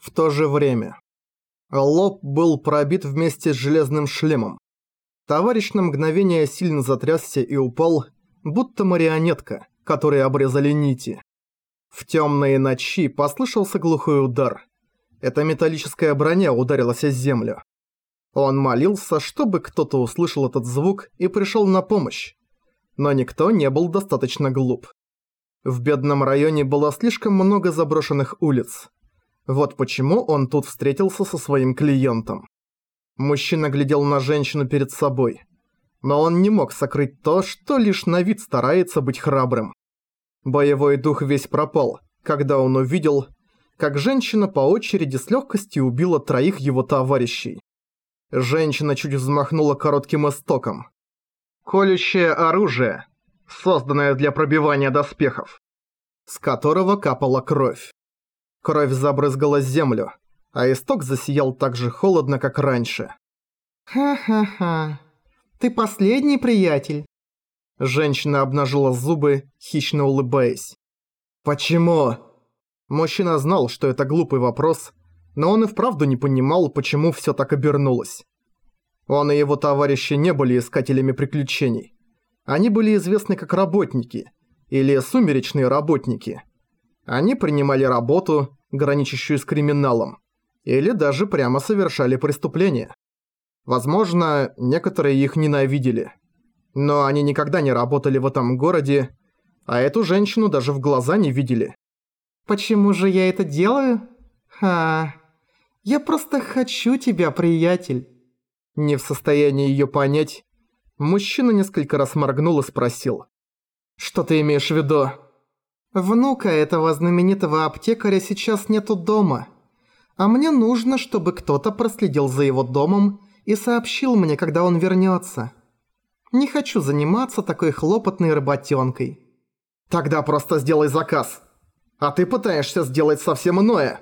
В то же время. Лоб был пробит вместе с железным шлемом. Товарищ на мгновение сильно затрясся и упал, будто марионетка, которой обрезали нити. В темные ночи послышался глухой удар. Эта металлическая броня ударилась о землю. Он молился, чтобы кто-то услышал этот звук и пришел на помощь. Но никто не был достаточно глуп. В бедном районе было слишком много заброшенных улиц. Вот почему он тут встретился со своим клиентом. Мужчина глядел на женщину перед собой. Но он не мог сокрыть то, что лишь на вид старается быть храбрым. Боевой дух весь пропал, когда он увидел, как женщина по очереди с легкостью убила троих его товарищей. Женщина чуть взмахнула коротким истоком. Колющее оружие, созданное для пробивания доспехов, с которого капала кровь. Кровь забрызгала землю, а исток засиял так же холодно, как раньше. «Ха-ха-ха, ты последний приятель». Женщина обнажила зубы, хищно улыбаясь. «Почему?» Мужчина знал, что это глупый вопрос, но он и вправду не понимал, почему всё так обернулось. Он и его товарищи не были искателями приключений. Они были известны как работники, или сумеречные работники – они принимали работу, граничащую с криминалом, или даже прямо совершали преступления. Возможно, некоторые их ненавидели. Но они никогда не работали в этом городе, а эту женщину даже в глаза не видели. «Почему же я это делаю? Ха, я просто хочу тебя, приятель». Не в состоянии её понять, мужчина несколько раз моргнул и спросил. «Что ты имеешь в виду?» Внука этого знаменитого аптекаря сейчас нету дома. А мне нужно, чтобы кто-то проследил за его домом и сообщил мне, когда он вернется. Не хочу заниматься такой хлопотной работенкой. Тогда просто сделай заказ. А ты пытаешься сделать совсем иное.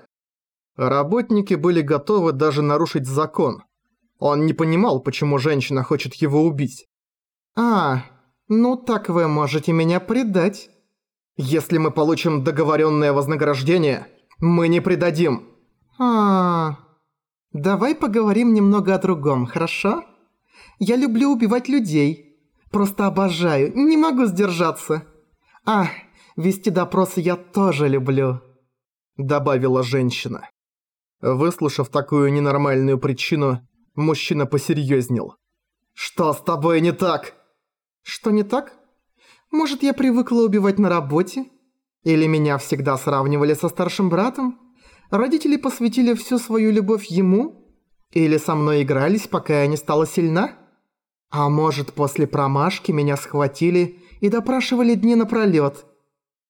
Работники были готовы даже нарушить закон. Он не понимал, почему женщина хочет его убить. А, ну так вы можете меня предать. Если мы получим договоренное вознаграждение, мы не предадим. А, -а, а Давай поговорим немного о другом, хорошо? Я люблю убивать людей. Просто обожаю, не могу сдержаться. А, вести допросы я тоже люблю. Добавила женщина. Выслушав такую ненормальную причину, мужчина посерьезнел. «Что с тобой не так?» «Что не так? Может, я привыкла убивать на работе? Или меня всегда сравнивали со старшим братом? Родители посвятили всю свою любовь ему? Или со мной игрались, пока я не стала сильна? А может, после промашки меня схватили и допрашивали дни напролёт?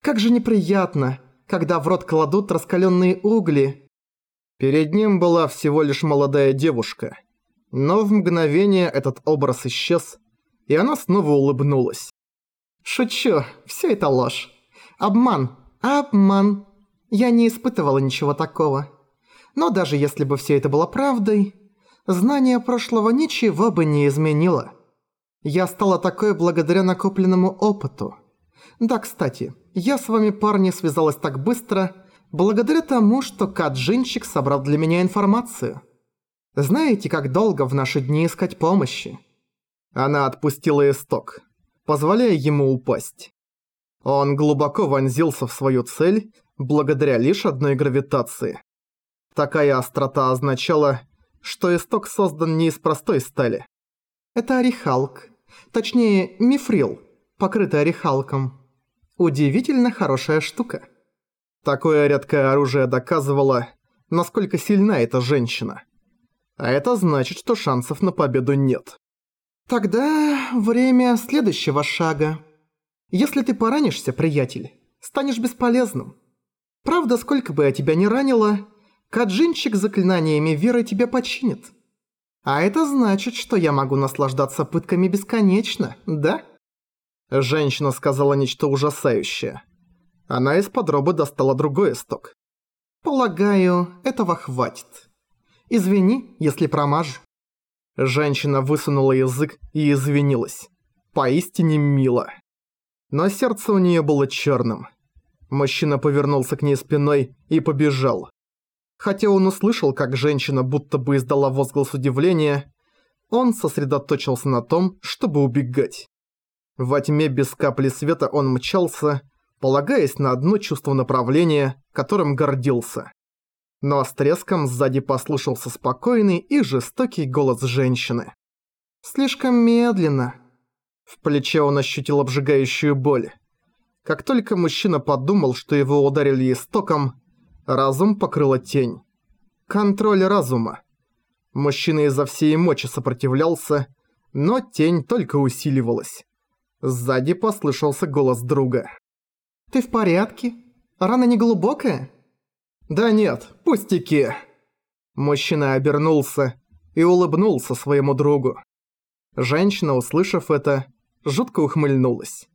Как же неприятно, когда в рот кладут раскаленные угли. Перед ним была всего лишь молодая девушка. Но в мгновение этот образ исчез, и она снова улыбнулась. Шучу, все это ложь. Обман, обман. Я не испытывала ничего такого. Но даже если бы все это было правдой, знание прошлого ничего бы не изменило. Я стала такой благодаря накопленному опыту. Да, кстати, я с вами, парни, связалась так быстро, благодаря тому, что Каджинчик собрал для меня информацию. Знаете, как долго в наши дни искать помощи? Она отпустила исток позволяя ему упасть. Он глубоко вонзился в свою цель благодаря лишь одной гравитации. Такая острота означала, что исток создан не из простой стали. Это орехалк. Точнее, мифрил, покрытый орехалком. Удивительно хорошая штука. Такое редкое оружие доказывало, насколько сильна эта женщина. А это значит, что шансов на победу нет. Тогда время следующего шага. Если ты поранишься, приятель, станешь бесполезным. Правда, сколько бы я тебя ни ранила, Каджинчик заклинаниями веры тебя починит. А это значит, что я могу наслаждаться пытками бесконечно, да? Женщина сказала нечто ужасающее. Она из подробы достала другой исток. Полагаю, этого хватит. Извини, если промажу. Женщина высунула язык и извинилась. Поистине мило. Но сердце у нее было черным. Мужчина повернулся к ней спиной и побежал. Хотя он услышал, как женщина будто бы издала возглас удивления, он сосредоточился на том, чтобы убегать. Во тьме без капли света он мчался, полагаясь на одно чувство направления, которым гордился. Но с треском сзади послышался спокойный и жестокий голос женщины. «Слишком медленно». В плече он ощутил обжигающую боль. Как только мужчина подумал, что его ударили истоком, разум покрыла тень. Контроль разума. Мужчина изо всей мочи сопротивлялся, но тень только усиливалась. Сзади послышался голос друга. «Ты в порядке? Рана не глубокая?» «Да нет, пустяки!» Мужчина обернулся и улыбнулся своему другу. Женщина, услышав это, жутко ухмыльнулась.